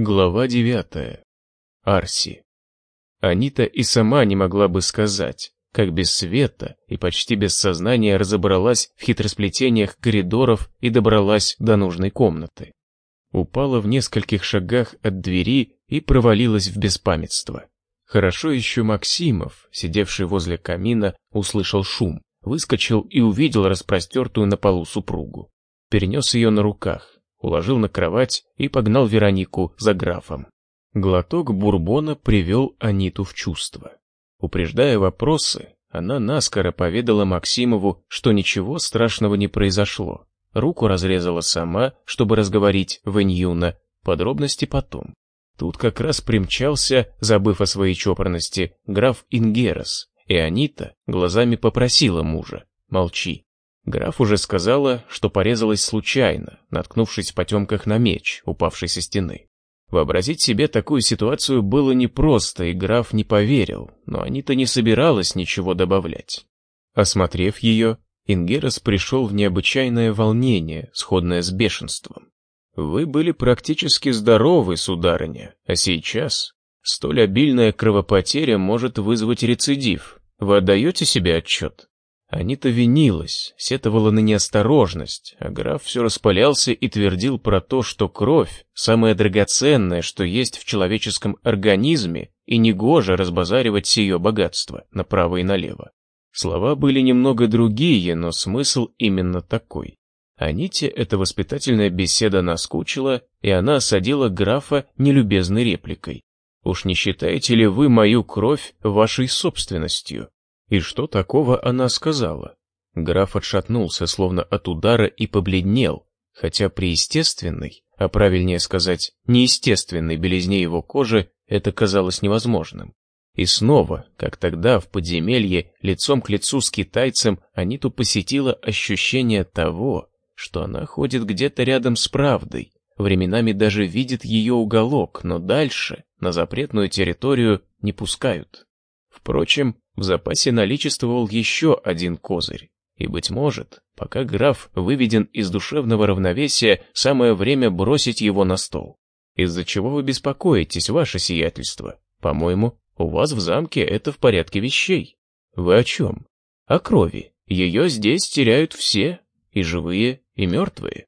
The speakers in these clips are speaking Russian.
Глава девятая. Арси. Анита и сама не могла бы сказать, как без света и почти без сознания разобралась в хитросплетениях коридоров и добралась до нужной комнаты. Упала в нескольких шагах от двери и провалилась в беспамятство. Хорошо еще Максимов, сидевший возле камина, услышал шум, выскочил и увидел распростертую на полу супругу. Перенес ее на руках, уложил на кровать и погнал Веронику за графом. Глоток бурбона привел Аниту в чувство. Упреждая вопросы, она наскоро поведала Максимову, что ничего страшного не произошло. Руку разрезала сама, чтобы разговорить Вэньюна, подробности потом. Тут как раз примчался, забыв о своей чопорности, граф Ингерос, и Анита глазами попросила мужа «молчи». Граф уже сказала, что порезалась случайно, наткнувшись в потемках на меч, упавший со стены. Вообразить себе такую ситуацию было непросто, и граф не поверил, но Анита не собиралась ничего добавлять. Осмотрев ее, Ингерос пришел в необычайное волнение, сходное с бешенством. «Вы были практически здоровы, сударыня, а сейчас столь обильная кровопотеря может вызвать рецидив. Вы отдаете себе отчет?» Анита винилась, сетовала на неосторожность, а граф все распалялся и твердил про то, что кровь – самое драгоценное, что есть в человеческом организме, и негоже разбазаривать сие богатство направо и налево. Слова были немного другие, но смысл именно такой. Аните эта воспитательная беседа наскучила, и она осадила графа нелюбезной репликой. «Уж не считаете ли вы мою кровь вашей собственностью?» И что такого она сказала? Граф отшатнулся, словно от удара, и побледнел, хотя при естественной, а правильнее сказать, неестественной белизне его кожи это казалось невозможным. И снова, как тогда в подземелье, лицом к лицу с китайцем, Аниту посетило ощущение того, что она ходит где-то рядом с правдой, временами даже видит ее уголок, но дальше, на запретную территорию, не пускают. Впрочем, в запасе наличествовал еще один козырь. И, быть может, пока граф выведен из душевного равновесия, самое время бросить его на стол. Из-за чего вы беспокоитесь, ваше сиятельство? По-моему, у вас в замке это в порядке вещей. Вы о чем? О крови. Ее здесь теряют все, и живые, и мертвые.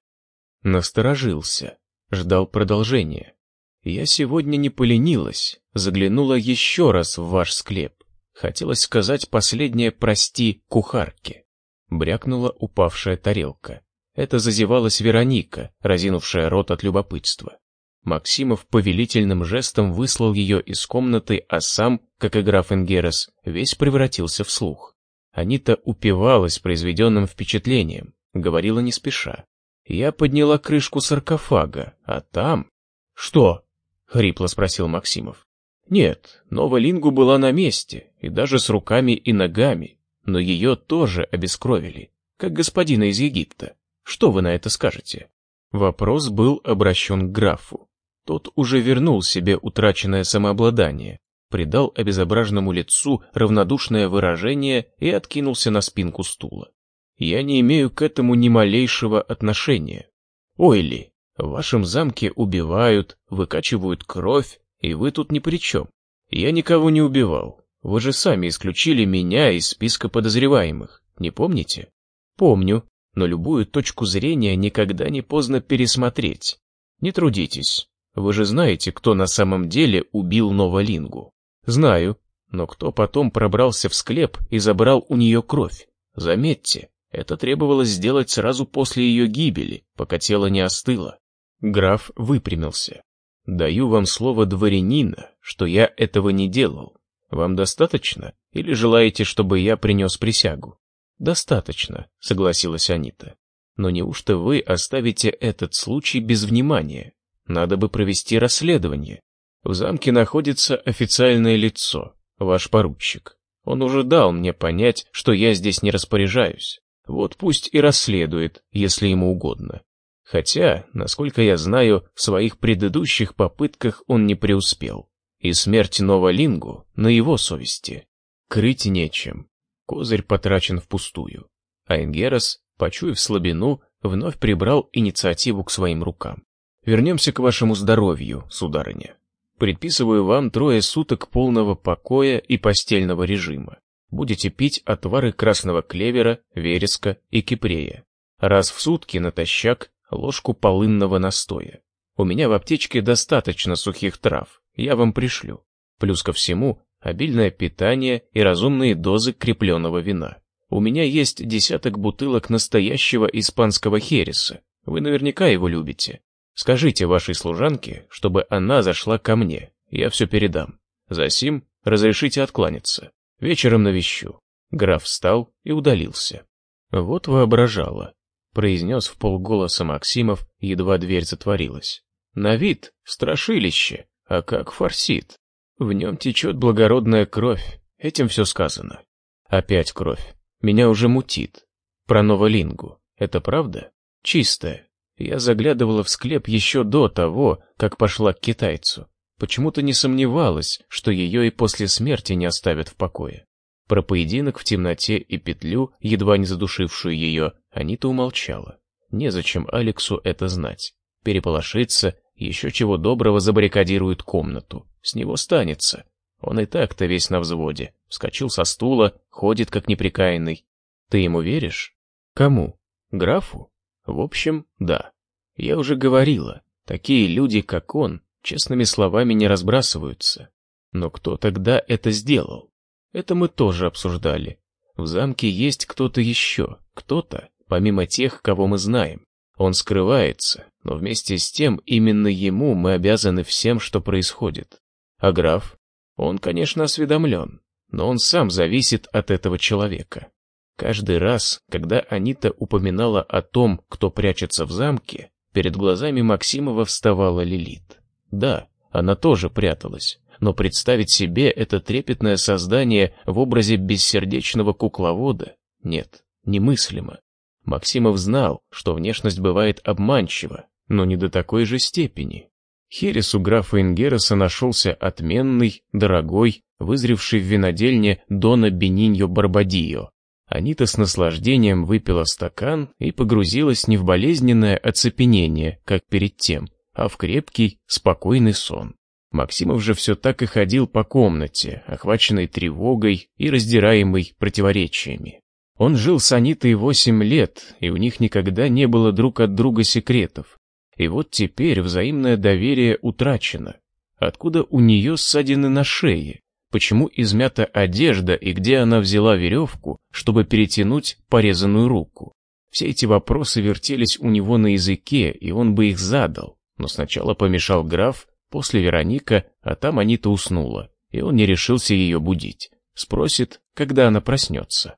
Насторожился, ждал продолжения. Я сегодня не поленилась, заглянула еще раз в ваш склеп. Хотелось сказать последнее «прости» кухарке. Брякнула упавшая тарелка. Это зазевалась Вероника, разинувшая рот от любопытства. Максимов повелительным жестом выслал ее из комнаты, а сам, как и граф Энгерес, весь превратился в слух. Анита упивалась произведенным впечатлением, говорила не спеша. Я подняла крышку саркофага, а там... «Что?» — хрипло спросил Максимов. Нет, Новолингу была на месте, и даже с руками и ногами, но ее тоже обескровили, как господина из Египта. Что вы на это скажете? Вопрос был обращен к графу. Тот уже вернул себе утраченное самообладание, придал обезображенному лицу равнодушное выражение и откинулся на спинку стула. Я не имею к этому ни малейшего отношения. Ойли, в вашем замке убивают, выкачивают кровь, и вы тут ни при чем. Я никого не убивал. Вы же сами исключили меня из списка подозреваемых, не помните? Помню, но любую точку зрения никогда не поздно пересмотреть. Не трудитесь. Вы же знаете, кто на самом деле убил Новолингу. Знаю, но кто потом пробрался в склеп и забрал у нее кровь? Заметьте, это требовалось сделать сразу после ее гибели, пока тело не остыло. Граф выпрямился. Даю вам слово дворянина, что я этого не делал. Вам достаточно? Или желаете, чтобы я принес присягу? Достаточно, согласилась Анита. Но неужто вы оставите этот случай без внимания? Надо бы провести расследование. В замке находится официальное лицо, ваш поручик. Он уже дал мне понять, что я здесь не распоряжаюсь. Вот пусть и расследует, если ему угодно. Хотя, насколько я знаю, в своих предыдущих попытках он не преуспел. И смерть Новолингу на его совести. Крыть нечем. Козырь потрачен впустую. А Энгерос, почуяв слабину, вновь прибрал инициативу к своим рукам. вернемся к вашему здоровью, сударыня. Предписываю вам трое суток полного покоя и постельного режима. Будете пить отвары красного клевера, вереска и кипрея. Раз в сутки натощак ложку полынного настоя. У меня в аптечке достаточно сухих трав, я вам пришлю. Плюс ко всему, обильное питание и разумные дозы крепленного вина. У меня есть десяток бутылок настоящего испанского хереса. Вы наверняка его любите. Скажите вашей служанке, чтобы она зашла ко мне, я все передам. Засим разрешите откланяться. Вечером навещу». Граф встал и удалился. «Вот воображала», — произнес в полголоса Максимов, едва дверь затворилась. «На вид страшилище, а как форсит. В нем течет благородная кровь, этим все сказано. Опять кровь. Меня уже мутит. Про новолингу. Это правда? Чистая, я заглядывала в склеп еще до того, как пошла к китайцу. Почему-то не сомневалась, что ее и после смерти не оставят в покое. Про поединок в темноте и петлю, едва не задушившую ее, Анита умолчала. Незачем Алексу это знать. Переполошиться, еще чего доброго забаррикадирует комнату. С него станется. Он и так-то весь на взводе. Вскочил со стула, ходит как неприкаянный. Ты ему веришь? Кому? Графу? В общем, да. Я уже говорила, такие люди, как он, честными словами не разбрасываются. Но кто тогда это сделал? Это мы тоже обсуждали. В замке есть кто-то еще, кто-то, помимо тех, кого мы знаем. Он скрывается, но вместе с тем именно ему мы обязаны всем, что происходит. А граф? Он, конечно, осведомлен, но он сам зависит от этого человека. Каждый раз, когда Анита упоминала о том, кто прячется в замке, перед глазами Максимова вставала Лилит. Да, она тоже пряталась, но представить себе это трепетное создание в образе бессердечного кукловода нет, немыслимо. Максимов знал, что внешность бывает обманчива, но не до такой же степени. Херес у графа Ингереса нашелся отменный, дорогой, вызревший в винодельне Дона Бениньо Барбадио, Анита с наслаждением выпила стакан и погрузилась не в болезненное оцепенение, как перед тем, а в крепкий, спокойный сон. Максимов же все так и ходил по комнате, охваченный тревогой и раздираемый противоречиями. Он жил с Анитой восемь лет, и у них никогда не было друг от друга секретов. И вот теперь взаимное доверие утрачено. Откуда у нее ссадины на шее? почему измята одежда и где она взяла веревку, чтобы перетянуть порезанную руку. Все эти вопросы вертелись у него на языке, и он бы их задал, но сначала помешал граф, после Вероника, а там Анита уснула, и он не решился ее будить. Спросит, когда она проснется.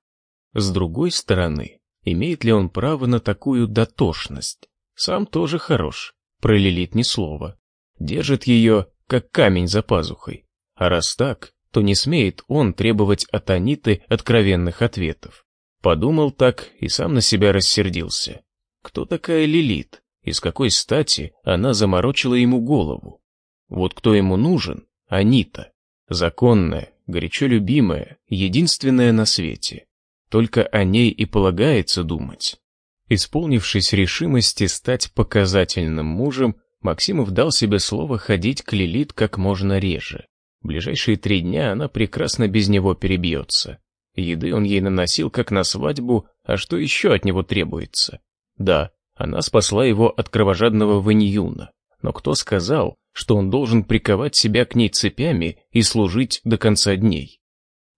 С другой стороны, имеет ли он право на такую дотошность? Сам тоже хорош, пролилит ни слова. Держит ее, как камень за пазухой. А раз так, то не смеет он требовать от Аниты откровенных ответов. Подумал так и сам на себя рассердился. Кто такая Лилит? И с какой стати она заморочила ему голову? Вот кто ему нужен? Анита. Законная, горячо любимая, единственная на свете. Только о ней и полагается думать. Исполнившись решимости стать показательным мужем, Максимов дал себе слово ходить к Лилит как можно реже. Ближайшие три дня она прекрасно без него перебьется. Еды он ей наносил как на свадьбу, а что еще от него требуется? Да, она спасла его от кровожадного Ваньюна, но кто сказал, что он должен приковать себя к ней цепями и служить до конца дней?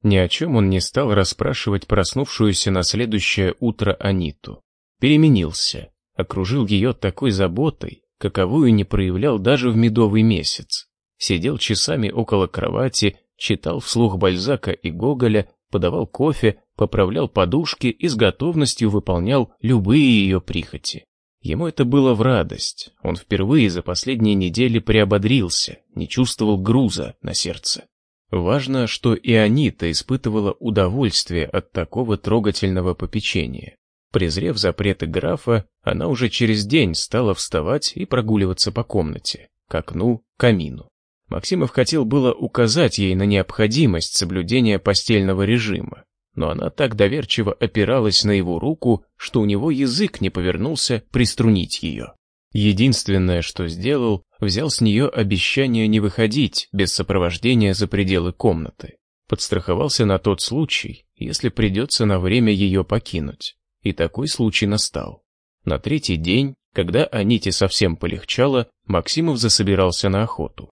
Ни о чем он не стал расспрашивать проснувшуюся на следующее утро Аниту. Переменился, окружил ее такой заботой, каковую не проявлял даже в медовый месяц сидел часами около кровати, читал вслух Бальзака и Гоголя, подавал кофе, поправлял подушки и с готовностью выполнял любые ее прихоти. Ему это было в радость. Он впервые за последние недели приободрился, не чувствовал груза на сердце. Важно, что и Анита испытывала удовольствие от такого трогательного попечения. Презрев запреты графа, она уже через день стала вставать и прогуливаться по комнате, к окну, камину. Максимов хотел было указать ей на необходимость соблюдения постельного режима, но она так доверчиво опиралась на его руку, что у него язык не повернулся приструнить ее. Единственное, что сделал, взял с нее обещание не выходить без сопровождения за пределы комнаты. Подстраховался на тот случай, если придется на время ее покинуть. И такой случай настал. На третий день, когда Аните совсем полегчало, Максимов засобирался на охоту.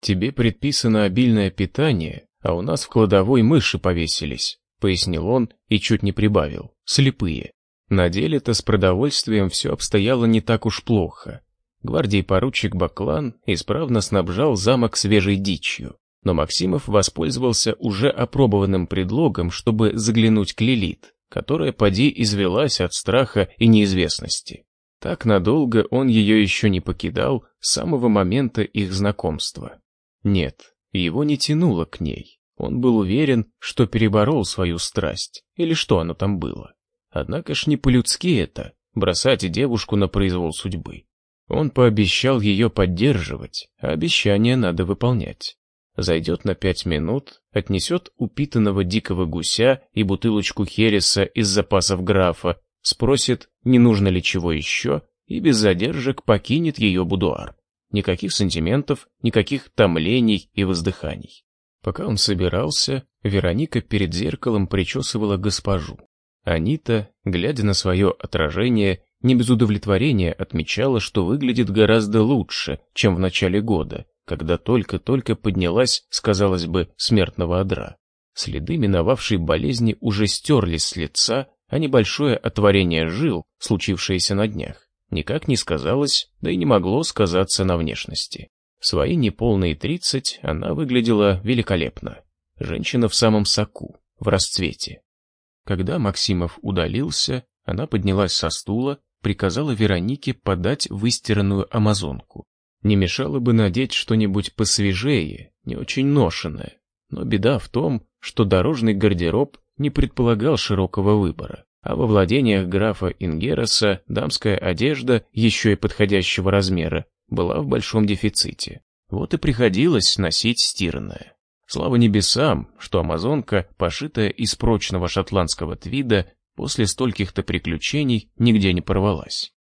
«Тебе предписано обильное питание, а у нас в кладовой мыши повесились», пояснил он и чуть не прибавил, слепые. На деле-то с продовольствием все обстояло не так уж плохо. Гвардии поручик Баклан исправно снабжал замок свежей дичью, но Максимов воспользовался уже опробованным предлогом, чтобы заглянуть к Лилит, которая поди извелась от страха и неизвестности. Так надолго он ее еще не покидал с самого момента их знакомства. Нет, его не тянуло к ней. Он был уверен, что переборол свою страсть, или что оно там было. Однако ж не по-людски это, бросать девушку на произвол судьбы. Он пообещал ее поддерживать, а обещание надо выполнять. Зайдет на пять минут, отнесет упитанного дикого гуся и бутылочку хереса из запасов графа, спросит, не нужно ли чего еще, и без задержек покинет ее будуар. Никаких сантиментов, никаких томлений и воздыханий. Пока он собирался, Вероника перед зеркалом причесывала госпожу. Анита, глядя на свое отражение, не без удовлетворения отмечала, что выглядит гораздо лучше, чем в начале года, когда только-только поднялась, сказалось бы, смертного одра. Следы миновавшей болезни уже стерлись с лица, а небольшое отворение жил, случившееся на днях, никак не сказалось, да и не могло сказаться на внешности. В свои неполные тридцать она выглядела великолепно. Женщина в самом соку, в расцвете. Когда Максимов удалился, она поднялась со стула, приказала Веронике подать выстиранную амазонку. Не мешало бы надеть что-нибудь посвежее, не очень ношенное. Но беда в том, что дорожный гардероб не предполагал широкого выбора, а во владениях графа Ингероса дамская одежда, еще и подходящего размера, была в большом дефиците. Вот и приходилось носить стиранное. Слава небесам, что амазонка, пошитая из прочного шотландского твида, после стольких-то приключений нигде не порвалась.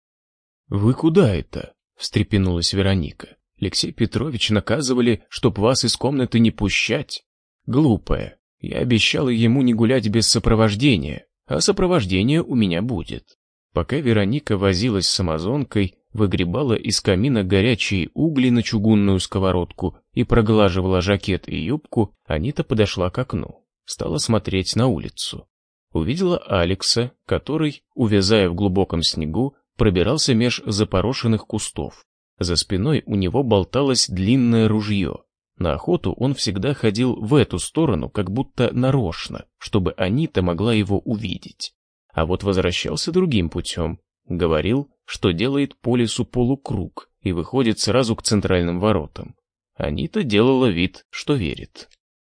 «Вы куда это?» — встрепенулась Вероника. «Алексей Петрович наказывали, чтоб вас из комнаты не пущать. Глупая. Я обещала ему не гулять без сопровождения, а сопровождение у меня будет». Пока Вероника возилась с амазонкой, выгребала из камина горячие угли на чугунную сковородку и проглаживала жакет и юбку, Анита подошла к окну, стала смотреть на улицу. Увидела Алекса, который, увязая в глубоком снегу, пробирался меж запорошенных кустов. За спиной у него болталось длинное ружье. На охоту он всегда ходил в эту сторону, как будто нарочно, чтобы Анита могла его увидеть. А вот возвращался другим путем. Говорил, что делает по лесу полукруг и выходит сразу к центральным воротам. Анита делала вид, что верит.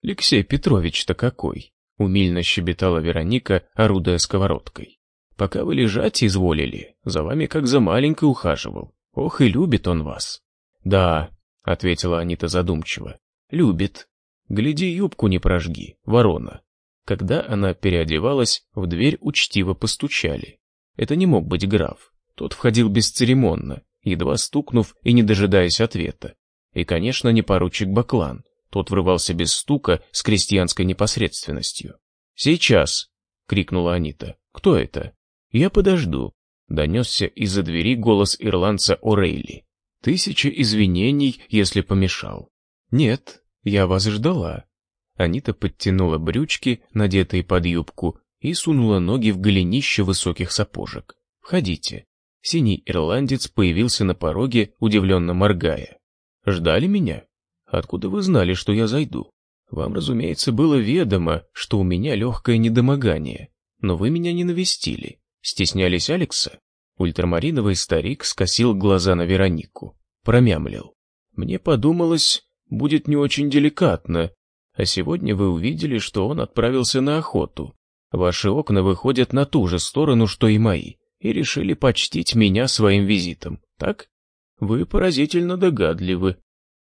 «Алексей Петрович-то какой!» — умильно щебетала Вероника, орудуя сковородкой. «Пока вы лежать изволили, за вами как за маленькой ухаживал. Ох и любит он вас!» «Да», — ответила Анита задумчиво, — «любит. Гляди, юбку не прожги, ворона». Когда она переодевалась, в дверь учтиво постучали. Это не мог быть граф. Тот входил бесцеремонно, едва стукнув и не дожидаясь ответа. И, конечно, не поручик Баклан. Тот врывался без стука с крестьянской непосредственностью. «Сейчас!» — крикнула Анита. «Кто это?» «Я подожду», — донесся из-за двери голос ирландца О'Рейли. «Тысяча извинений, если помешал». «Нет, я вас ждала». Анита подтянула брючки, надетые под юбку, и сунула ноги в голенище высоких сапожек. «Входите». Синий ирландец появился на пороге, удивленно моргая. «Ждали меня? Откуда вы знали, что я зайду? Вам, разумеется, было ведомо, что у меня легкое недомогание, но вы меня не навестили. Стеснялись Алекса?» Ультрамариновый старик скосил глаза на Веронику, промямлил. «Мне подумалось, будет не очень деликатно, а сегодня вы увидели, что он отправился на охоту. Ваши окна выходят на ту же сторону, что и мои и решили почтить меня своим визитом, так? Вы поразительно догадливы.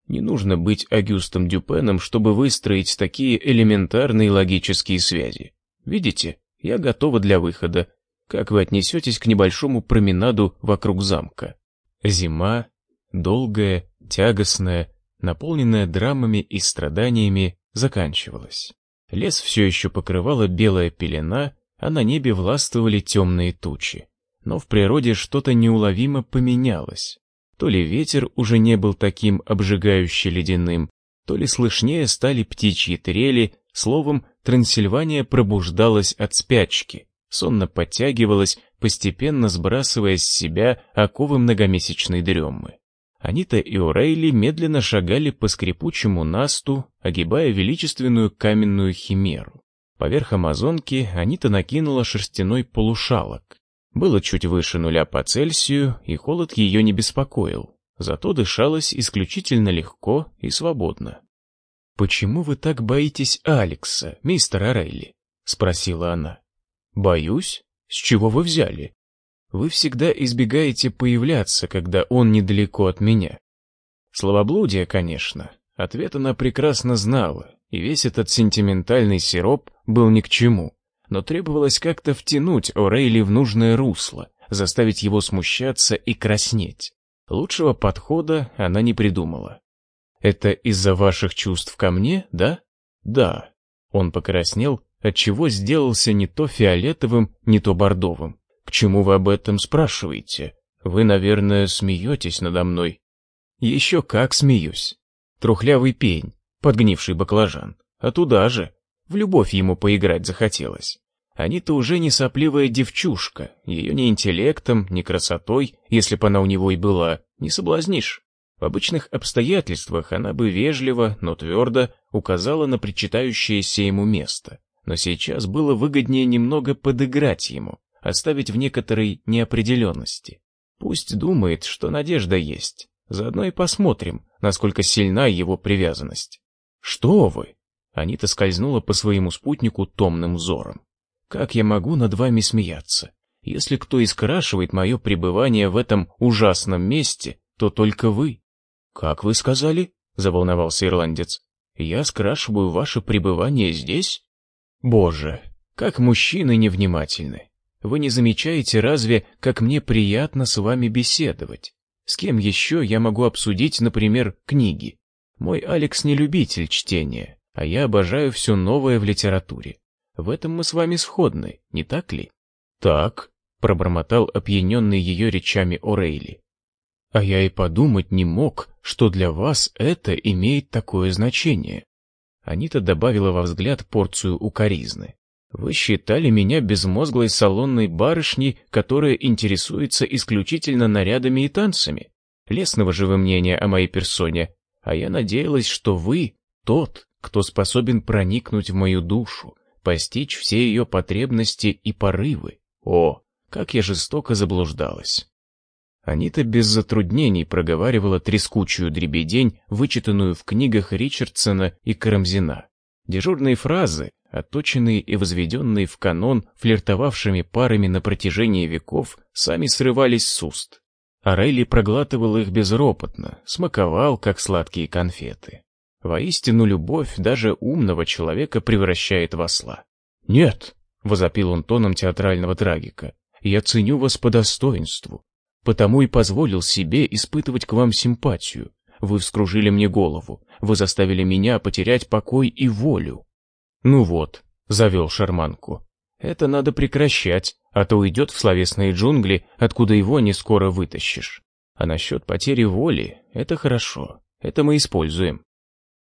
Не нужно быть Агюстом Дюпеном, чтобы выстроить такие элементарные логические связи. Видите, я готова для выхода. Как вы отнесетесь к небольшому променаду вокруг замка? Зима, долгая, тягостная, наполненная драмами и страданиями, заканчивалась. Лес все еще покрывала белая пелена, а на небе властвовали темные тучи. Но в природе что-то неуловимо поменялось. То ли ветер уже не был таким обжигающе ледяным, то ли слышнее стали птичьи трели, словом, Трансильвания пробуждалась от спячки, сонно подтягивалась, постепенно сбрасывая с себя оковы многомесячной дремы. Анита и Орейли медленно шагали по скрипучему насту, огибая величественную каменную химеру. Поверх амазонки Анита накинула шерстяной полушалок. Было чуть выше нуля по Цельсию, и холод ее не беспокоил, зато дышалось исключительно легко и свободно. «Почему вы так боитесь Алекса, мистер Орейли?» — спросила она. «Боюсь? С чего вы взяли?» Вы всегда избегаете появляться, когда он недалеко от меня. Словоблудие, конечно. Ответ она прекрасно знала, и весь этот сентиментальный сироп был ни к чему. Но требовалось как-то втянуть О'Рейли в нужное русло, заставить его смущаться и краснеть. Лучшего подхода она не придумала. «Это из-за ваших чувств ко мне, да?» «Да». Он покраснел, отчего сделался не то фиолетовым, не то бордовым. К чему вы об этом спрашиваете? Вы, наверное, смеетесь надо мной. Еще как смеюсь. Трухлявый пень, подгнивший баклажан. А туда же. В любовь ему поиграть захотелось. Они-то уже не сопливая девчушка, ее ни интеллектом, ни красотой, если бы она у него и была, не соблазнишь. В обычных обстоятельствах она бы вежливо, но твердо указала на причитающееся ему место. Но сейчас было выгоднее немного подыграть ему, оставить в некоторой неопределенности. Пусть думает, что надежда есть. Заодно и посмотрим, насколько сильна его привязанность. Что вы? Анита скользнула по своему спутнику томным взором. Как я могу над вами смеяться? Если кто и скрашивает мое пребывание в этом ужасном месте, то только вы. Как вы сказали? Заволновался ирландец. Я скрашиваю ваше пребывание здесь? Боже, как мужчины невнимательны. Вы не замечаете разве, как мне приятно с вами беседовать? С кем еще я могу обсудить, например, книги? Мой Алекс не любитель чтения, а я обожаю все новое в литературе. В этом мы с вами сходны, не так ли? Так, пробормотал опьяненный ее речами О'Рейли. А я и подумать не мог, что для вас это имеет такое значение. Анита добавила во взгляд порцию укоризны. Вы считали меня безмозглой салонной барышней, которая интересуется исключительно нарядами и танцами. Лесного же вы мнения о моей персоне, а я надеялась, что вы тот, кто способен проникнуть в мою душу, постичь все ее потребности и порывы. О, как я жестоко заблуждалась. Анита без затруднений проговаривала трескучую дребедень, вычитанную в книгах Ричардсона и Карамзина. Дежурные фразы, отточенные и возведенные в канон флиртовавшими парами на протяжении веков, сами срывались с уст. А Рейли проглатывал их безропотно, смаковал, как сладкие конфеты. Воистину, любовь даже умного человека превращает в осла. «Нет», — возопил он тоном театрального трагика, — «я ценю вас по достоинству, потому и позволил себе испытывать к вам симпатию. Вы вскружили мне голову, вы заставили меня потерять покой и волю. Ну вот, завел шарманку. Это надо прекращать, а то уйдет в словесные джунгли, откуда его не скоро вытащишь. А насчет потери воли — это хорошо, это мы используем.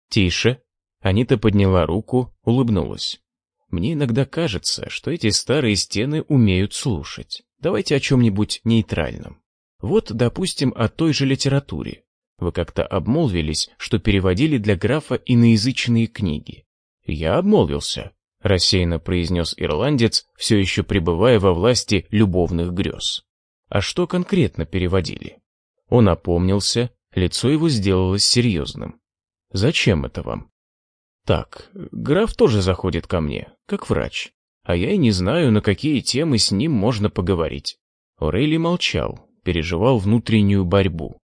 Тише. Анита подняла руку, улыбнулась. Мне иногда кажется, что эти старые стены умеют слушать. Давайте о чем-нибудь нейтральном. Вот, допустим, о той же литературе. Вы как-то обмолвились, что переводили для графа иноязычные книги. Я обмолвился, рассеянно произнес ирландец, все еще пребывая во власти любовных грез. А что конкретно переводили? Он опомнился, лицо его сделалось серьезным. Зачем это вам? Так, граф тоже заходит ко мне, как врач. А я и не знаю, на какие темы с ним можно поговорить. Орейли молчал, переживал внутреннюю борьбу.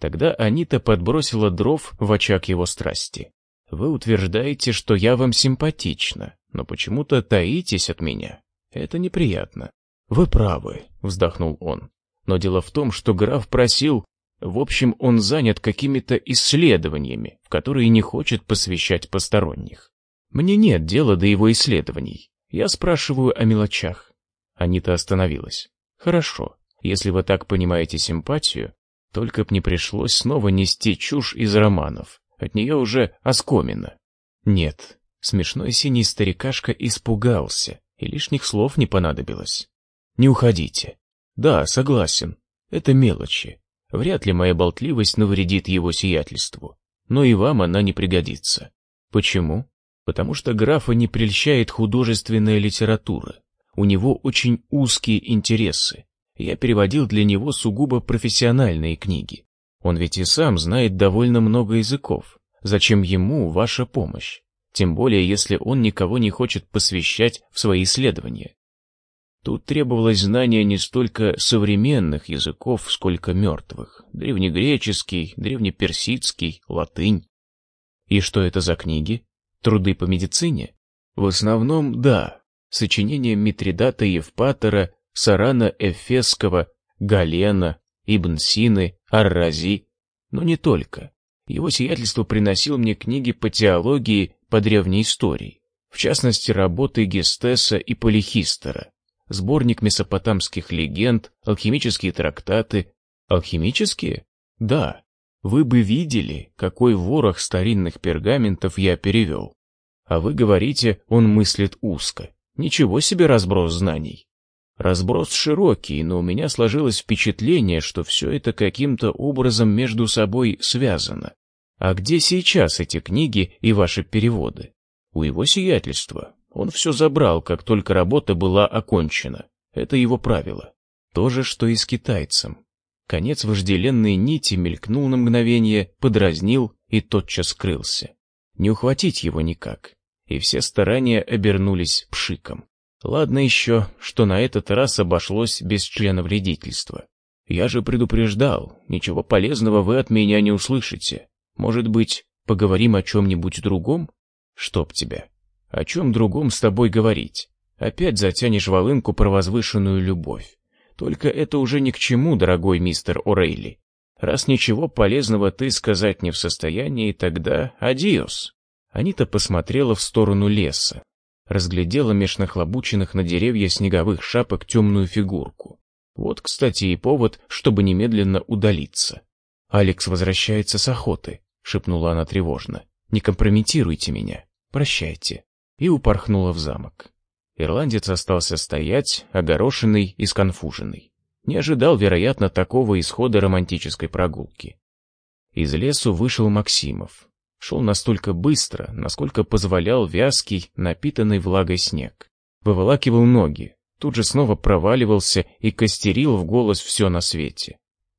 Тогда Анита подбросила дров в очаг его страсти. «Вы утверждаете, что я вам симпатична, но почему-то таитесь от меня. Это неприятно». «Вы правы», — вздохнул он. «Но дело в том, что граф просил...» В общем, он занят какими-то исследованиями, в которые не хочет посвящать посторонних. Мне нет дела до его исследований. Я спрашиваю о мелочах. Анита остановилась. Хорошо, если вы так понимаете симпатию, только б не пришлось снова нести чушь из романов. От нее уже оскомина. Нет, смешной синий старикашка испугался, и лишних слов не понадобилось. Не уходите. Да, согласен, это мелочи. Вряд ли моя болтливость навредит его сиятельству. Но и вам она не пригодится. Почему? Потому что графа не прельщает художественная литература. У него очень узкие интересы. Я переводил для него сугубо профессиональные книги. Он ведь и сам знает довольно много языков. Зачем ему ваша помощь? Тем более, если он никого не хочет посвящать в свои исследования. Тут требовалось знание не столько современных языков, сколько мертвых. Древнегреческий, древнеперсидский, латынь. И что это за книги? Труды по медицине? В основном, да. Сочинения Митридата Евпатора, Сарана Эфесского, Галена, Ибн Сины, Ар-Рази. Но не только. Его сиятельство приносил мне книги по теологии, по древней истории. В частности, работы Гестеса и Полихистера сборник месопотамских легенд, алхимические трактаты. Алхимические? Да. Вы бы видели, какой ворох старинных пергаментов я перевел. А вы говорите, он мыслит узко. Ничего себе разброс знаний. Разброс широкий, но у меня сложилось впечатление, что все это каким-то образом между собой связано. А где сейчас эти книги и ваши переводы? У его сиятельства, он все забрал, как только работа была окончена. Это его правило. То же, что и с китайцем. Конец вожделенной нити мелькнул на мгновение, подразнил и тотчас скрылся. Не ухватить его никак. И все старания обернулись пшиком. Ладно еще, что на этот раз обошлось без члена вредительства. Я же предупреждал, ничего полезного вы от меня не услышите. Может быть, поговорим о чем-нибудь другом? Чтоб тебя. О чем другом с тобой говорить? Опять затянешь волынку про возвышенную любовь. Только это уже ни к чему, дорогой мистер О'Рейли. Раз ничего полезного ты сказать не в состоянии, тогда адиос. Анита посмотрела в сторону леса, разглядела меж нахлобученных на деревья снеговых шапок темную фигурку. Вот, кстати, и повод, чтобы немедленно удалиться. «Алекс возвращается с охоты», — шепнула она тревожно. «Не компрометируйте меня. Прощайте» и упорхнула в замок. Ирландец остался стоять, огорошенный и сконфуженный. Не ожидал, вероятно, такого исхода романтической прогулки. Из лесу вышел Максимов. Шел настолько быстро, насколько позволял вязкий, напитанный влагой снег. Выволакивал ноги, тут же снова проваливался и костерил в голос все на свете.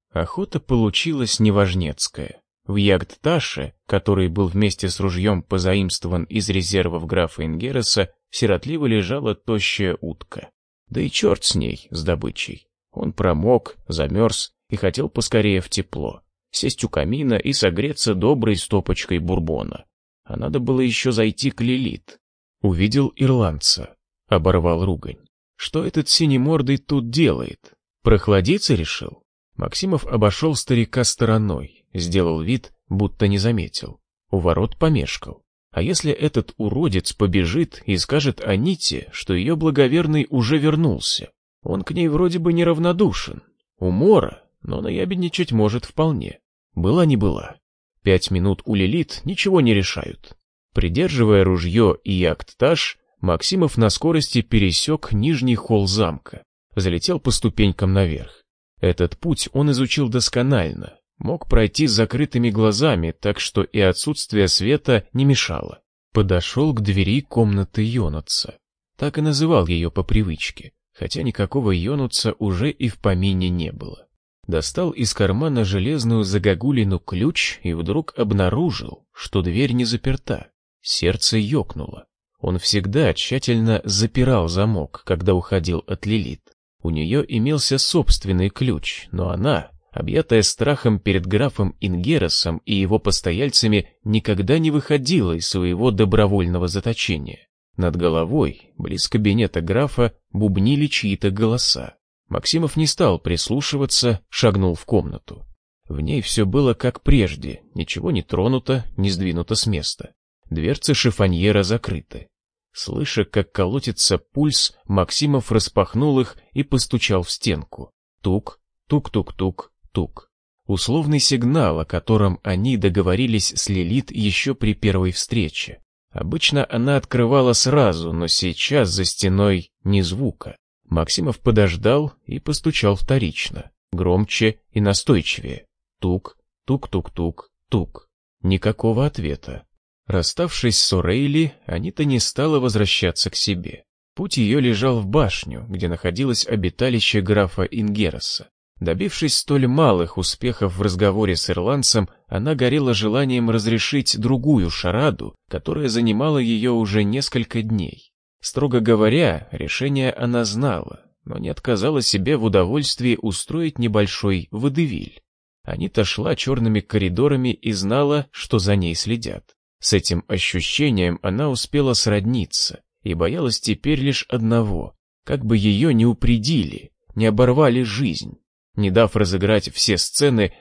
Охота получилась неважнецкая. В Ягдташе, который был вместе с ружьем позаимствован из резервов графа Ингереса, сиротливо лежала тощая утка. Да и черт с ней, с добычей. Он промок, замерз и хотел поскорее в тепло, сесть у камина и согреться доброй стопочкой бурбона. А надо было еще зайти к Лилит. Увидел ирландца, оборвал ругань. Что этот синемордый тут делает? Прохладиться решил? Максимов обошел старика стороной, сделал вид, будто не заметил. У ворот помешкал. А если этот уродец побежит и скажет Аните, что ее благоверный уже вернулся? Он к ней вроде бы неравнодушен. Умора, но наябедничать может вполне. Была не была. Пять минут у Лилит ничего не решают. Придерживая ружье и яхт-таж, Максимов на скорости пересек нижний холл замка, залетел по ступенькам наверх. Этот путь он изучил досконально, мог пройти с закрытыми глазами, так что и отсутствие света не мешало. Подошел к двери комнаты Йонатса. Так и называл ее по привычке, хотя никакого Йонатса уже и в помине не было. Достал из кармана железную загогулину ключ и вдруг обнаружил, что дверь не заперта. Сердце ёкнуло. Он всегда тщательно запирал замок, когда уходил от Лилит. У нее имелся собственный ключ, но она объятая страхом перед графом Ингеросом и его постояльцами, никогда не выходила из своего добровольного заточения. Над головой, близ кабинета графа, бубнили чьи-то голоса. Максимов не стал прислушиваться, шагнул в комнату. В ней все было как прежде, ничего не тронуто, не сдвинуто с места. Дверцы шифоньера закрыты. Слыша, как колотится пульс, Максимов распахнул их и постучал в стенку. Тук, тук-тук-тук, тук. Условный сигнал, о котором они договорились с Лилит еще при первой встрече. Обычно она открывала сразу, но сейчас за стеной ни звука. Максимов подождал и постучал вторично, громче и настойчивее. Тук, тук-тук-тук, тук. Никакого ответа. Расставшись с Орейли, Анита не стала возвращаться к себе. Путь ее лежал в башню, где находилось обиталище графа Ингероса. Добившись столь малых успехов в разговоре с ирландцем, она горела желанием разрешить другую шараду, которая занимала ее уже несколько дней. Строго говоря, решение она знала, но не отказала себе в удовольствии устроить небольшой водевиль. Анита шла черными коридорами и знала, что за ней следят. С этим ощущением она успела сродниться и боялась теперь лишь одного, как бы ее не упредили, не оборвали жизнь, не дав разыграть все сцены,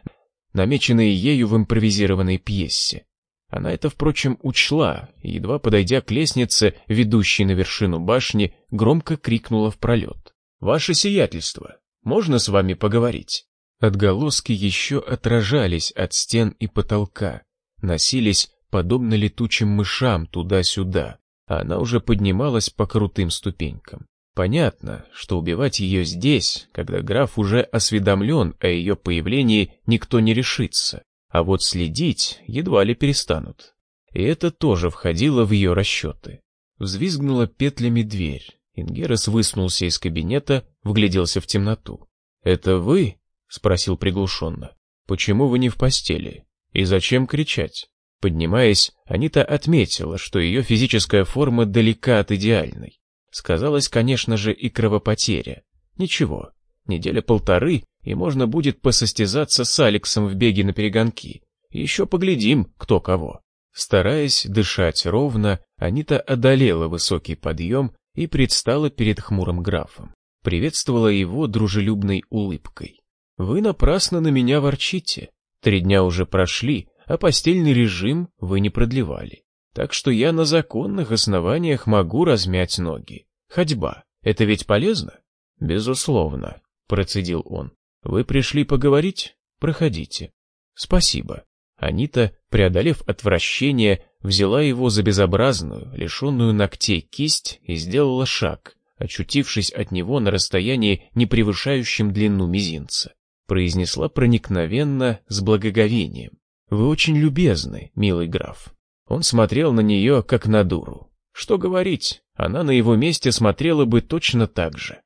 намеченные ею в импровизированной пьесе. Она это, впрочем, учла, и, едва подойдя к лестнице, ведущей на вершину башни, громко крикнула в пролет. «Ваше сиятельство, можно с вами поговорить?» Отголоски еще отражались от стен и потолка, носились подобно летучим мышам туда-сюда, а она уже поднималась по крутым ступенькам. Понятно, что убивать ее здесь, когда граф уже осведомлен о ее появлении, никто не решится, а вот следить едва ли перестанут. И это тоже входило в ее расчеты. Взвизгнула петлями дверь. Ингерес высунулся из кабинета, вгляделся в темноту. «Это вы?» — спросил приглушенно. «Почему вы не в постели? И зачем кричать?» Поднимаясь, Анита отметила, что ее физическая форма далека от идеальной. Сказалась, конечно же, и кровопотеря. Ничего, неделя-полторы, и можно будет посостязаться с Алексом в беге на перегонки. Еще поглядим, кто кого. Стараясь дышать ровно, Анита одолела высокий подъем и предстала перед хмурым графом. Приветствовала его дружелюбной улыбкой. «Вы напрасно на меня ворчите. Три дня уже прошли, а постельный режим вы не продлевали. Так что я на законных основаниях могу размять ноги. Ходьба — это ведь полезно? Безусловно, процедил он. Вы пришли поговорить? Проходите. Спасибо. Анита, преодолев отвращение, взяла его за безобразную, лишенную ногтей кисть и сделала шаг, очутившись от него на расстоянии, не превышающем длину мизинца. Произнесла проникновенно, с благоговением. «Вы очень любезны, милый граф». Он смотрел на нее, как на дуру. Что говорить, она на его месте смотрела бы точно так же.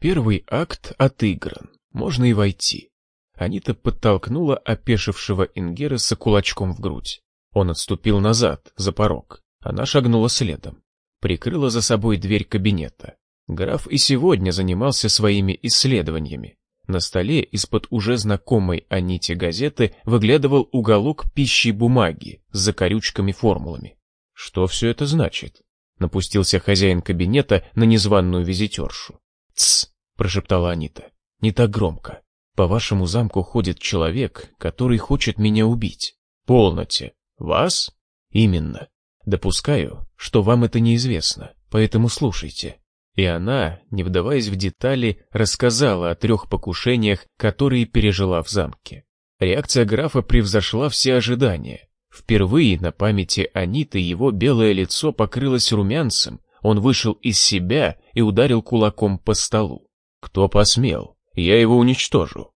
Первый акт отыгран, можно и войти. Анита подтолкнула опешившего Ингереса кулачком в грудь. Он отступил назад, за порог. Она шагнула следом. Прикрыла за собой дверь кабинета. Граф и сегодня занимался своими исследованиями. На столе из-под уже знакомой Аните газеты выглядывал уголок пищи бумаги с закорючками-формулами. Что все это значит? Напустился хозяин кабинета на незваную визитершу. «Тсс!» — прошептала Анита. «Не так громко. По вашему замку ходит человек, который хочет меня убить. Полноте. Вас? Именно. Допускаю, что вам это неизвестно, поэтому слушайте. И она, не вдаваясь в детали, рассказала о трех покушениях, которые пережила в замке. Реакция графа превзошла все ожидания. Впервые на памяти Аниты его белое лицо покрылось румянцем, он вышел из себя и ударил кулаком по столу. Кто посмел? Я его уничтожу.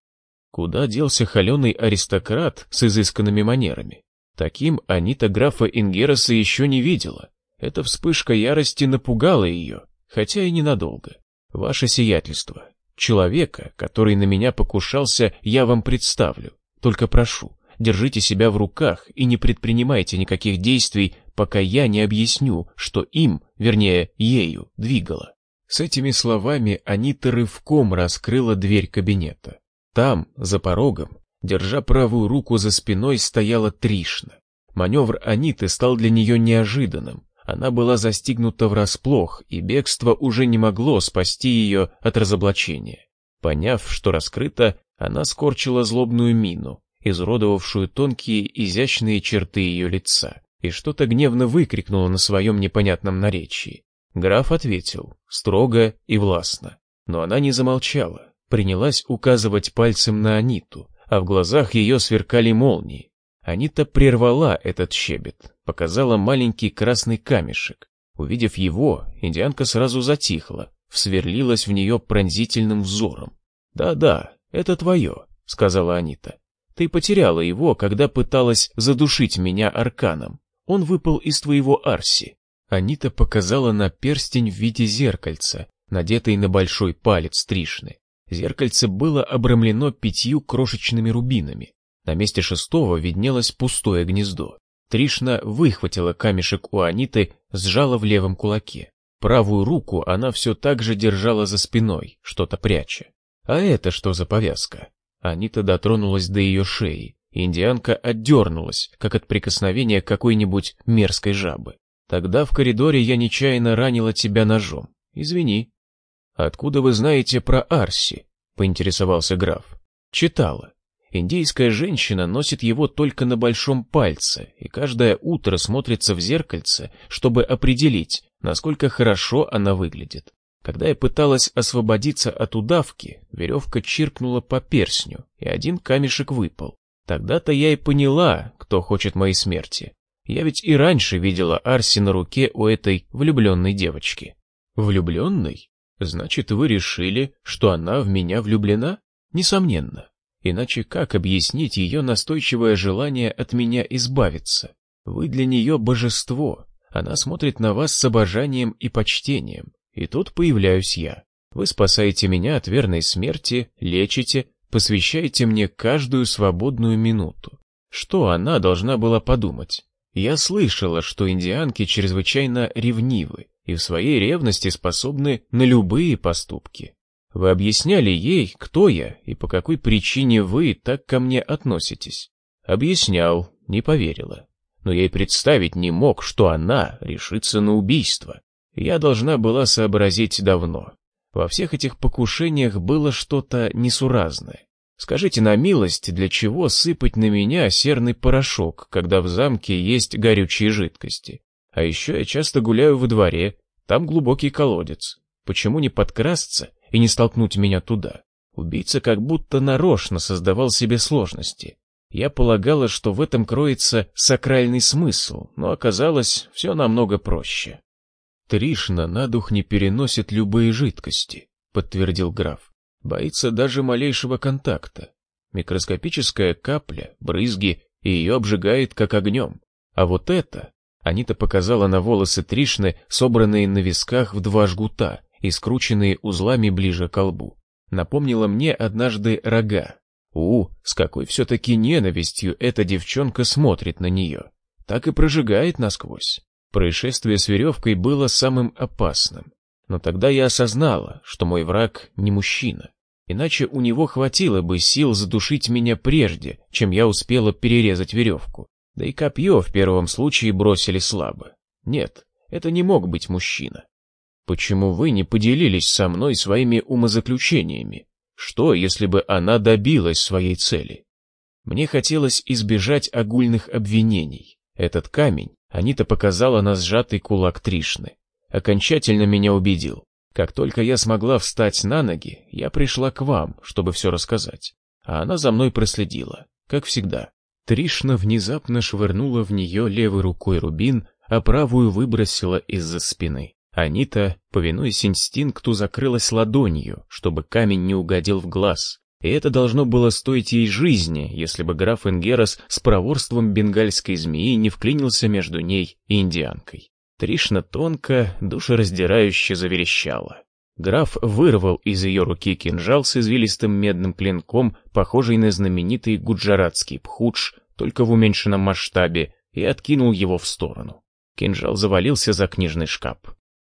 Куда делся холеный аристократ с изысканными манерами? Таким Анита графа Ингероса еще не видела. Эта вспышка ярости напугала ее, хотя и ненадолго. Ваше сиятельство, человека, который на меня покушался, я вам представлю. Только прошу, держите себя в руках и не предпринимайте никаких действий, пока я не объясню, что им, вернее, ею, двигало. С этими словами Анита рывком раскрыла дверь кабинета. Там, за порогом, держа правую руку за спиной, стояла Тришна. Маневр Аниты стал для нее неожиданным. Она была застигнута врасплох, и бегство уже не могло спасти ее от разоблачения. Поняв, что раскрыто, она скорчила злобную мину изуродовавшую тонкие изящные черты ее лица, и что-то гневно выкрикнула на своем непонятном наречии. Граф ответил, строго и властно. Но она не замолчала, принялась указывать пальцем на Аниту, а в глазах ее сверкали молнии. Анита прервала этот щебет, показала маленький красный камешек. Увидев его, индианка сразу затихла, всверлилась в нее пронзительным взором. «Да-да, это твое», — сказала Анита. «Ты потеряла его, когда пыталась задушить меня арканом. Он выпал из твоего арси». Анита показала на перстень в виде зеркальца, надетый на большой палец Тришны. Зеркальце было обрамлено пятью крошечными рубинами. На месте шестого виднелось пустое гнездо. Тришна выхватила камешек у Аниты, сжала в левом кулаке. Правую руку она все так же держала за спиной, что-то пряча. А это что за повязка? Анита дотронулась до ее шеи. Индианка отдернулась, как от прикосновения какой-нибудь мерзкой жабы. Тогда в коридоре я нечаянно ранила тебя ножом. Извини. Откуда вы знаете про Арси? Поинтересовался граф. Читала. Индийская женщина носит его только на большом пальце и каждое утро смотрится в зеркальце, чтобы определить, насколько хорошо она выглядит. Когда я пыталась освободиться от удавки, веревка чиркнула по перстню, и один камешек выпал. Тогда-то я и поняла, кто хочет моей смерти. Я ведь и раньше видела Арси на руке у этой влюбленной девочки. Влюбленной? Значит, вы решили, что она в меня влюблена? Несомненно. Иначе как объяснить ее настойчивое желание от меня избавиться? Вы для нее божество. Она смотрит на вас с обожанием и почтением. И тут появляюсь я. Вы спасаете меня от верной смерти, лечите, посвящаете мне каждую свободную минуту. Что она должна была подумать? Я слышала, что индианки чрезвычайно ревнивы и в своей ревности способны на любые поступки. Вы объясняли ей, кто я и по какой причине вы так ко мне относитесь. Объяснял, не поверила. Но я и представить не мог, что она решится на убийство. Я должна была сообразить давно. Во всех этих покушениях было что-то несуразное. Скажите на милость, для чего сыпать на меня серный порошок, когда в замке есть горючие жидкости? А еще я часто гуляю во дворе, там глубокий колодец. Почему не подкрасться и не столкнуть меня туда. Убийца как будто нарочно создавал себе сложности. Я полагала, что в этом кроется сакральный смысл, но оказалось все намного проще. «Тришна на дух не переносит любые жидкости», — подтвердил граф. «Боится даже малейшего контакта. Микроскопическая капля, брызги, и ее обжигает как огнем. А вот это...» Анита показала на волосы Тришны, собранные на висках в два жгута, и скрученные узлами ближе к колбу. Напомнила мне однажды рога. У, с какой все-таки ненавистью эта девчонка смотрит на нее. Так и прожигает насквозь. Происшествие с веревкой было самым опасным. Но тогда я осознала, что мой враг не мужчина. Иначе у него хватило бы сил задушить меня прежде, чем я успела перерезать веревку. Да и копье в первом случае бросили слабо. Нет, это не мог быть мужчина. Почему вы не поделились со мной своими умозаключениями? Что, если бы она добилась своей цели? Мне хотелось избежать огульных обвинений. Этот камень Анита показала на сжатый кулак Тришны. Окончательно меня убедил. Как только я смогла встать на ноги, я пришла к вам, чтобы все рассказать. А она за мной проследила, как всегда. Тришна внезапно швырнула в нее левой рукой рубин, а правую выбросила из-за спины. Анита, повинуясь инстинкту, закрылась ладонью, чтобы камень не угодил в глаз. И это должно было стоить ей жизни, если бы граф Энгерас с проворством бенгальской змеи не вклинился между ней и индианкой. Тришна тонко, душераздирающе заверещала. Граф вырвал из ее руки кинжал с извилистым медным клинком, похожий на знаменитый гуджаратский пхудж, только в уменьшенном масштабе, и откинул его в сторону. Кинжал завалился за книжный шкаф.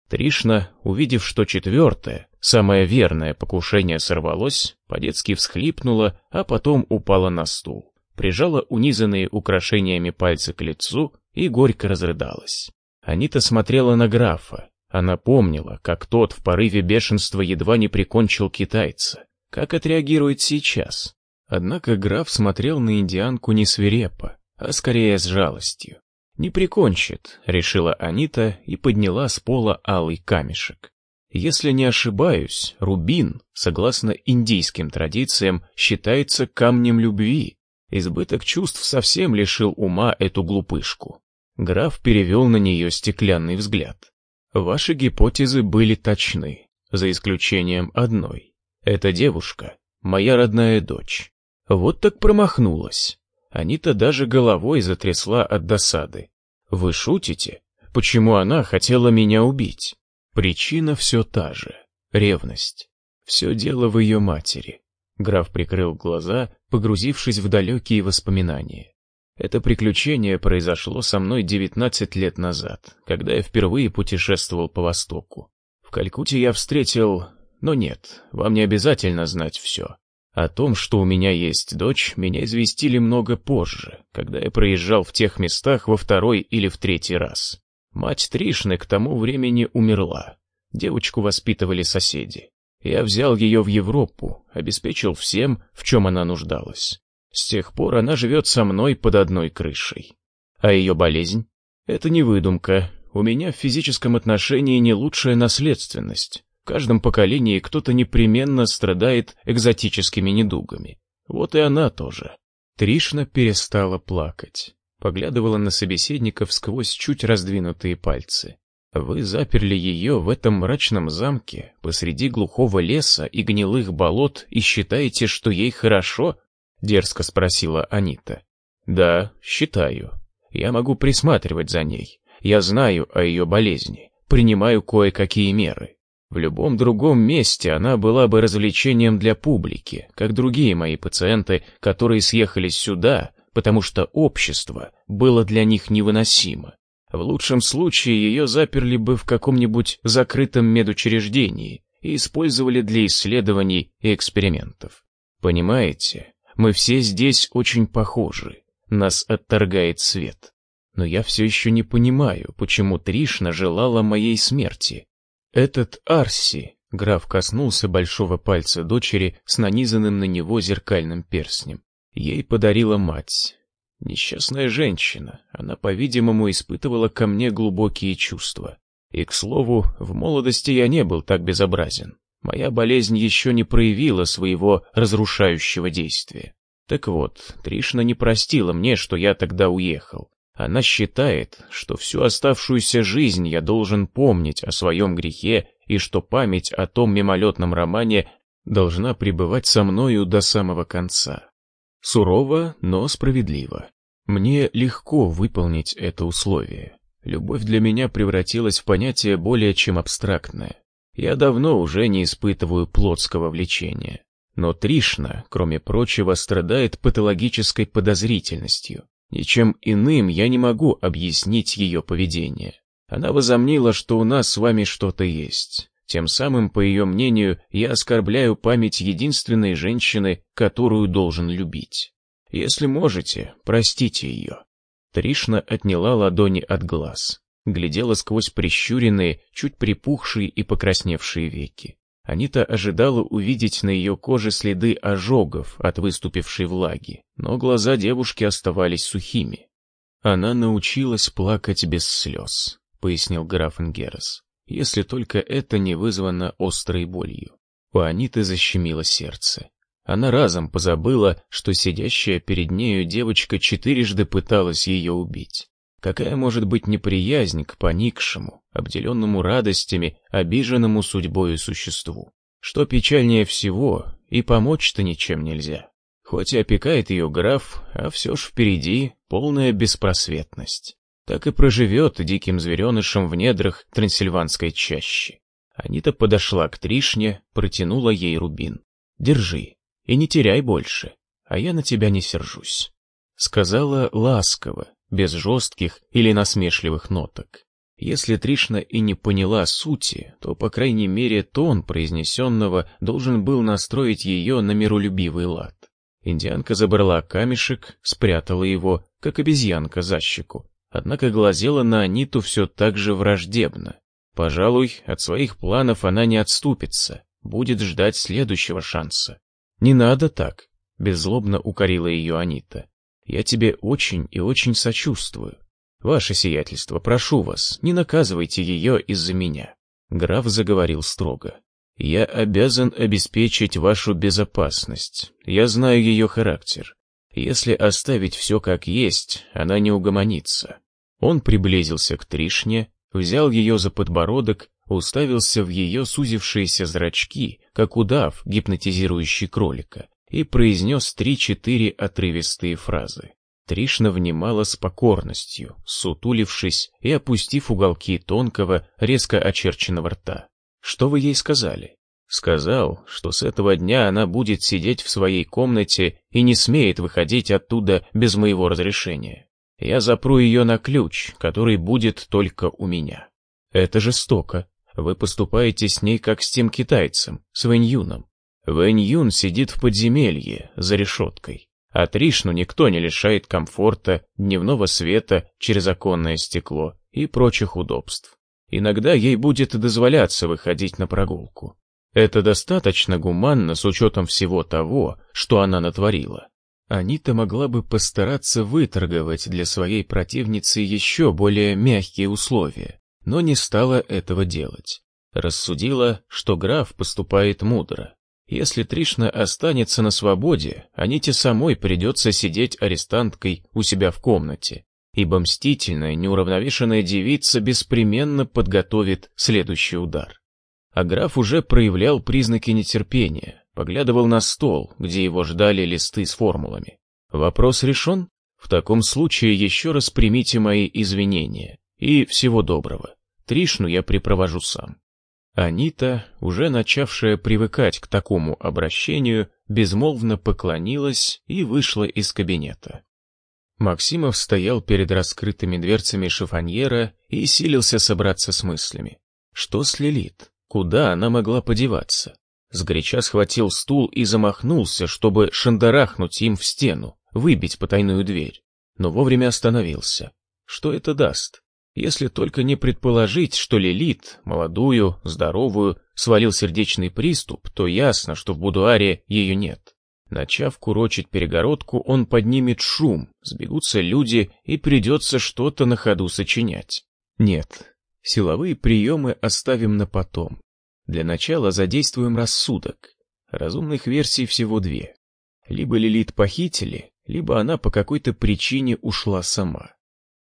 Тришна, увидев, что четвертое, самое верное покушение сорвалось, по-детски всхлипнула, а потом упала на стул, прижала унизанные украшениями пальцы к лицу и горько разрыдалась. Анита смотрела на графа. Она помнила, как тот в порыве бешенства едва не прикончил китайца. Как отреагирует сейчас? Однако граф смотрел на индианку не свирепо, а скорее с жалостью. «Не прикончит», — решила Анита и подняла с пола алый камешек. Если не ошибаюсь, рубин, согласно индийским традициям, считается камнем любви. Избыток чувств совсем лишил ума эту глупышку. Граф перевел на нее стеклянный взгляд. Ваши гипотезы были точны, за исключением одной. Эта девушка — моя родная дочь. Вот так промахнулась. Анита даже головой затрясла от досады. Вы шутите? Почему она хотела меня убить? Причина все та же — ревность. Все дело в ее матери. Граф прикрыл глаза, погрузившись в далекие воспоминания. Это приключение произошло со мной 19 лет назад, когда я впервые путешествовал по Востоку. В Калькутте я встретил... Но нет, вам не обязательно знать все. О том, что у меня есть дочь, меня известили много позже, когда я проезжал в тех местах во второй или в третий раз. Мать Тришны к тому времени умерла. Девочку воспитывали соседи. Я взял ее в Европу, обеспечил всем, в чем она нуждалась. С тех пор она живет со мной под одной крышей. А ее болезнь? Это не выдумка. У меня в физическом отношении не лучшая наследственность каждом поколении кто-то непременно страдает экзотическими недугами. Вот и она тоже. Тришна перестала плакать. Поглядывала на собеседников сквозь чуть раздвинутые пальцы. Вы заперли ее в этом мрачном замке посреди глухого леса и гнилых болот и считаете, что ей хорошо? Дерзко спросила Анита. Да, считаю. Я могу присматривать за ней. Я знаю о ее болезни. Принимаю кое-какие меры. В любом другом месте она была бы развлечением для публики, как другие мои пациенты, которые съехались сюда, потому что общество было для них невыносимо. В лучшем случае ее заперли бы в каком-нибудь закрытом медучреждении и использовали для исследований и экспериментов. Понимаете, мы все здесь очень похожи, нас отторгает свет. Но я все еще не понимаю, почему Тришна желала моей смерти, этот Арси, граф коснулся большого пальца дочери с нанизанным на него зеркальным перстнем. Ей подарила мать. Несчастная женщина, она, по-видимому, испытывала ко мне глубокие чувства. И, к слову, в молодости я не был так безобразен. Моя болезнь еще не проявила своего разрушающего действия. Так вот, Тришна не простила мне, что я тогда уехал. Она считает, что всю оставшуюся жизнь я должен помнить о своем грехе и что память о том мимолетном романе должна пребывать со мною до самого конца. Сурово, но справедливо. Мне легко выполнить это условие. Любовь для меня превратилась в понятие более чем абстрактное. Я давно уже не испытываю плотского влечения. Но Тришна, кроме прочего, страдает патологической подозрительностью. Ничем иным я не могу объяснить ее поведение. Она возомнила, что у нас с вами что-то есть. Тем самым, по ее мнению, я оскорбляю память единственной женщины, которую должен любить. Если можете, простите ее. Тришна отняла ладони от глаз, глядела сквозь прищуренные, чуть припухшие и покрасневшие веки. Анита ожидала увидеть на ее коже следы ожогов от выступившей влаги, но глаза девушки оставались сухими. «Она научилась плакать без слез», — пояснил граф Ингерес, «если только это не вызвано острой болью». У Аниты защемило сердце. Она разом позабыла, что сидящая перед нею девочка четырежды пыталась ее убить. Какая может быть неприязнь к поникшему, обделенному радостями, обиженному судьбою существу? Что печальнее всего, и помочь-то ничем нельзя. Хоть и опекает ее граф, а все ж впереди полная беспросветность. Так и проживет диким зверенышем в недрах трансильванской чащи. Анита подошла к Тришне, протянула ей рубин. «Держи, и не теряй больше, а я на тебя не сержусь». Сказала ласково, без жестких или насмешливых ноток. Если Тришна и не поняла сути, то, по крайней мере, тон произнесенного должен был настроить ее на миролюбивый лад. Индианка забрала камешек, спрятала его, как обезьянка за щеку, однако глазела на Аниту все так же враждебно. Пожалуй, от своих планов она не отступится, будет ждать следующего шанса. «Не надо так», беззлобно укорила ее Анита. «Я тебе очень и очень сочувствую. Ваше сиятельство, прошу вас, не наказывайте ее из-за меня». Граф заговорил строго. «Я обязан обеспечить вашу безопасность. Я знаю ее характер. Если оставить все как есть, она не угомонится». Он приблизился к Тришне, взял ее за подбородок, уставился в ее сузившиеся зрачки, как удав, гипнотизирующий кролика, и произнес три-четыре отрывистые фразы. Тришна внимала с покорностью, сутулившись и опустив уголки тонкого, резко очерченного рта. «Что вы ей сказали?» Сказал, что с этого дня она будет сидеть в своей комнате и не смеет выходить оттуда без моего разрешения. Я запру ее на ключ, который будет только у меня. Это жестоко. Вы поступаете с ней как с тем китайцем, с Вэньюном. Вэньюн сидит в подземелье, за решеткой. А Тришну никто не лишает комфорта, дневного света через оконное стекло и прочих удобств. Иногда ей будет дозволяться выходить на прогулку. Это достаточно гуманно с учетом всего того, что она натворила. Анита могла бы постараться выторговать для своей противницы еще более мягкие условия, но не стала этого делать. Рассудила, что граф поступает мудро. Если Тришна останется на свободе, Аните самой придется сидеть арестанткой у себя в комнате, ибо мстительная, неуравновешенная девица беспременно подготовит следующий удар. А граф уже проявлял признаки нетерпения, поглядывал на стол, где его ждали листы с формулами. Вопрос решен? В таком случае еще раз примите мои извинения. И всего доброго. Тришну я припровожу сам. Анита, уже начавшая привыкать к такому обращению, безмолвно поклонилась и вышла из кабинета. Максимов стоял перед раскрытыми дверцами шифоньера и силился собраться с мыслями. Что с Лилит? Куда она могла подеваться? Сгоряча схватил стул и замахнулся, чтобы шандарахнуть им в стену, выбить потайную дверь. Но вовремя остановился. Что это даст? Если только не предположить, что Лилит, молодую, здоровую, свалил сердечный приступ, то ясно, что в будуаре ее нет. Начав курочить перегородку, он поднимет шум, сбегутся люди и придется что-то на ходу сочинять. Нет, силовые приемы оставим на потом. Для начала задействуем рассудок. Разумных версий всего две. Либо Лилит похитили, либо она по какой-то причине ушла сама.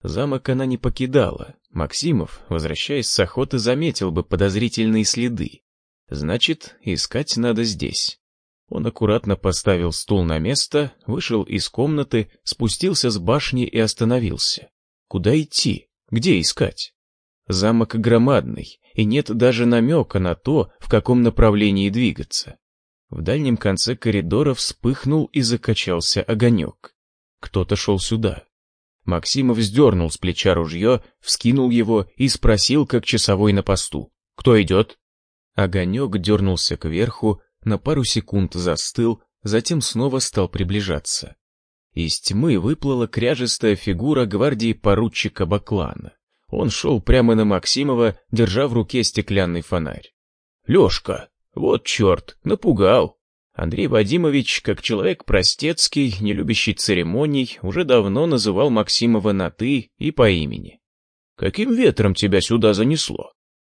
Замок она не покидала. Максимов, возвращаясь с охоты, заметил бы подозрительные следы. Значит, искать надо здесь. Он аккуратно поставил стул на место, вышел из комнаты, спустился с башни и остановился. Куда идти? Где искать? Замок громадный, и нет даже намека на то, в каком направлении двигаться. В дальнем конце коридора вспыхнул и закачался огонек. Кто-то шел сюда. Максимов сдернул с плеча ружье, вскинул его и спросил, как часовой на посту. «Кто идет?» Огонек дернулся кверху, на пару секунд застыл, затем снова стал приближаться. Из тьмы выплыла кряжестая фигура гвардии поручика Баклана. Он шел прямо на Максимова, держа в руке стеклянный фонарь. «Лешка, вот черт, напугал!» Андрей Вадимович, как человек простецкий, не любящий церемоний, уже давно называл Максимова на «ты» и по имени. «Каким ветром тебя сюда занесло?»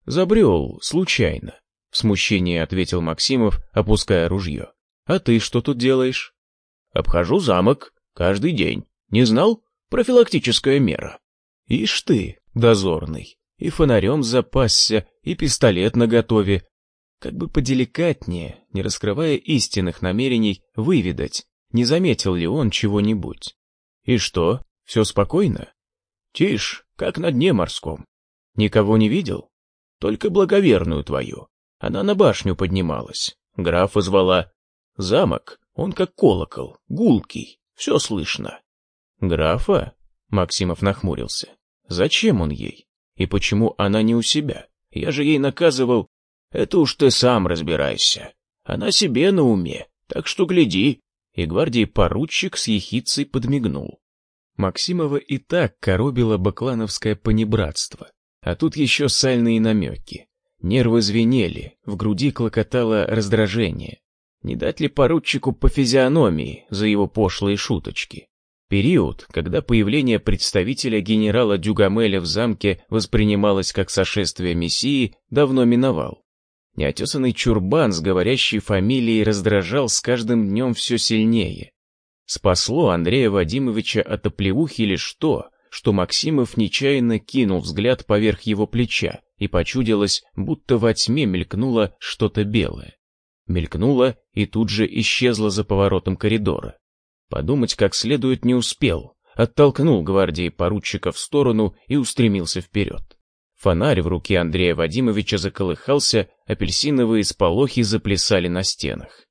«Забрел, случайно», — в смущении ответил Максимов, опуская ружье. «А ты что тут делаешь?» «Обхожу замок. Каждый день. Не знал? Профилактическая мера». «Ишь ты, дозорный, и фонарем запасся, и пистолет наготове. Как бы поделикатнее, не раскрывая истинных намерений, выведать, не заметил ли он чего-нибудь. И что, все спокойно? Тишь, как на дне морском. Никого не видел? Только благоверную твою. Она на башню поднималась. Графа звала. Замок, он как колокол, гулкий, все слышно. Графа? Максимов нахмурился. Зачем он ей? И почему она не у себя? Я же ей наказывал... Это уж ты сам разбирайся. Она себе на уме, так что гляди. И гвардии поручик с ехицей подмигнул. Максимова и так коробило баклановское понебратство. А тут еще сальные намеки. Нервы звенели, в груди клокотало раздражение. Не дать ли поручику по физиономии за его пошлые шуточки? Период, когда появление представителя генерала Дюгамеля в замке воспринималось как сошествие Мессии, давно миновал. Неотесанный чурбан с говорящей фамилией раздражал с каждым днем все сильнее. Спасло Андрея Вадимовича от оплеухи лишь то, что Максимов нечаянно кинул взгляд поверх его плеча и почудилось, будто во тьме мелькнуло что-то белое. Мелькнуло и тут же исчезло за поворотом коридора. Подумать как следует не успел, оттолкнул гвардии поручика в сторону и устремился вперед. Фонарь в руке Андрея Вадимовича заколыхался, апельсиновые сполохи заплясали на стенах.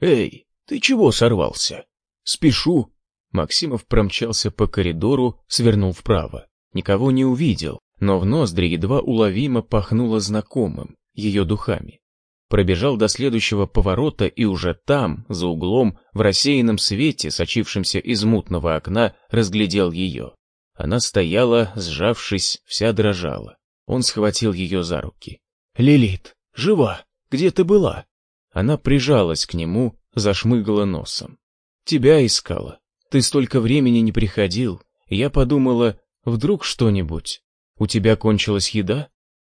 «Эй, ты чего сорвался?» «Спешу». Максимов промчался по коридору, свернул вправо. Никого не увидел, но в ноздри едва уловимо пахнуло знакомым, ее духами пробежал до следующего поворота и уже там, за углом, в рассеянном свете, сочившемся из мутного окна, разглядел ее. Она стояла, сжавшись, вся дрожала. Он схватил ее за руки. «Лилит, жива! Где ты была?» Она прижалась к нему, зашмыгала носом. «Тебя искала. Ты столько времени не приходил. Я подумала, вдруг что-нибудь. У тебя кончилась еда?»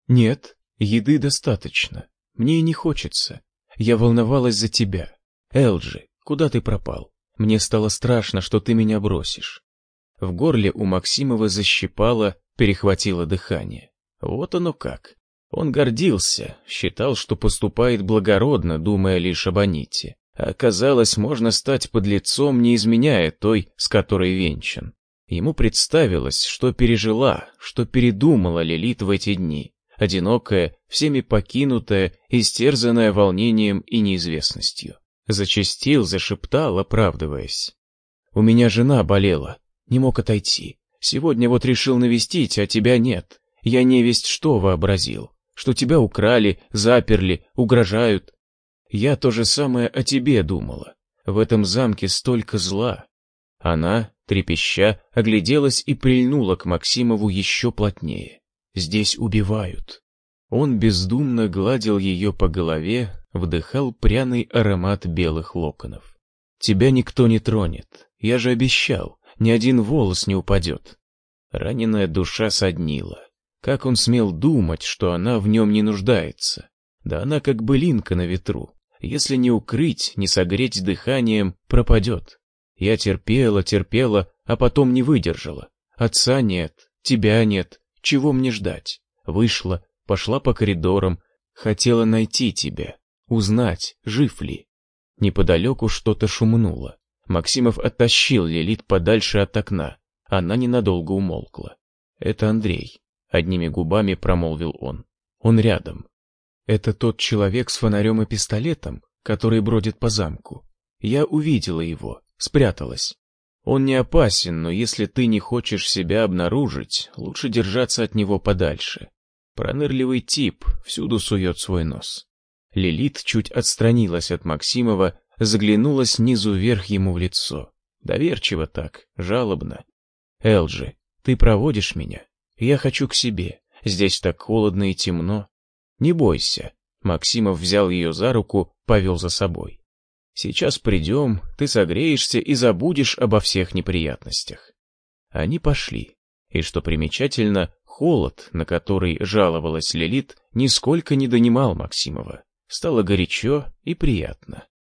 «Нет, еды достаточно. Мне не хочется. Я волновалась за тебя. Элджи, куда ты пропал? Мне стало страшно, что ты меня бросишь. В горле у Максимова защипало, перехватило дыхание. Вот оно как. Он гордился, считал, что поступает благородно, думая лишь об Аните. А оказалось, можно стать подлецом, не изменяя той, с которой венчан. Ему представилось, что пережила, что передумала Лилит в эти дни одинокая, всеми покинутая, истерзанная волнением и неизвестностью. Зачастил, зашептал, оправдываясь. «У меня жена болела, не мог отойти. Сегодня вот решил навестить, а тебя нет. Я не весть что вообразил, что тебя украли, заперли, угрожают. Я то же самое о тебе думала. В этом замке столько зла». Она, трепеща, огляделась и прильнула к Максимову еще плотнее. Здесь убивают. Он бездумно гладил ее по голове, вдыхал пряный аромат белых локонов. Тебя никто не тронет. Я же обещал, ни один волос не упадет. Раненая душа соднила. Как он смел думать, что она в нем не нуждается? Да она как былинка на ветру. Если не укрыть, не согреть дыханием, пропадет. Я терпела, терпела, а потом не выдержала. Отца нет, тебя нет, чего мне ждать? Вышла, пошла по коридорам, хотела найти тебя, узнать, жив ли. Неподалеку что-то шумнуло. Максимов оттащил Лилит подальше от окна. Она ненадолго умолкла. «Это Андрей», — одними губами промолвил он. «Он рядом. Это тот человек с фонарем и пистолетом, который бродит по замку. Я увидела его, спряталась. Он не опасен, но если ты не хочешь себя обнаружить, лучше держаться от него подальше. Пронырливый тип всюду сует свой нос. Лилит чуть отстранилась от Максимова, заглянула снизу вверх ему в лицо. Доверчиво так, жалобно. «Элджи, ты проводишь меня? Я хочу к себе. Здесь так холодно и темно. Не бойся». Максимов взял ее за руку, повел за собой. Сейчас придем, ты согреешься и забудешь обо всех неприятностях. Они пошли, и, что примечательно, холод, на который жаловалась Лилит, нисколько не донимал Максимова. Стало горячо и приятно.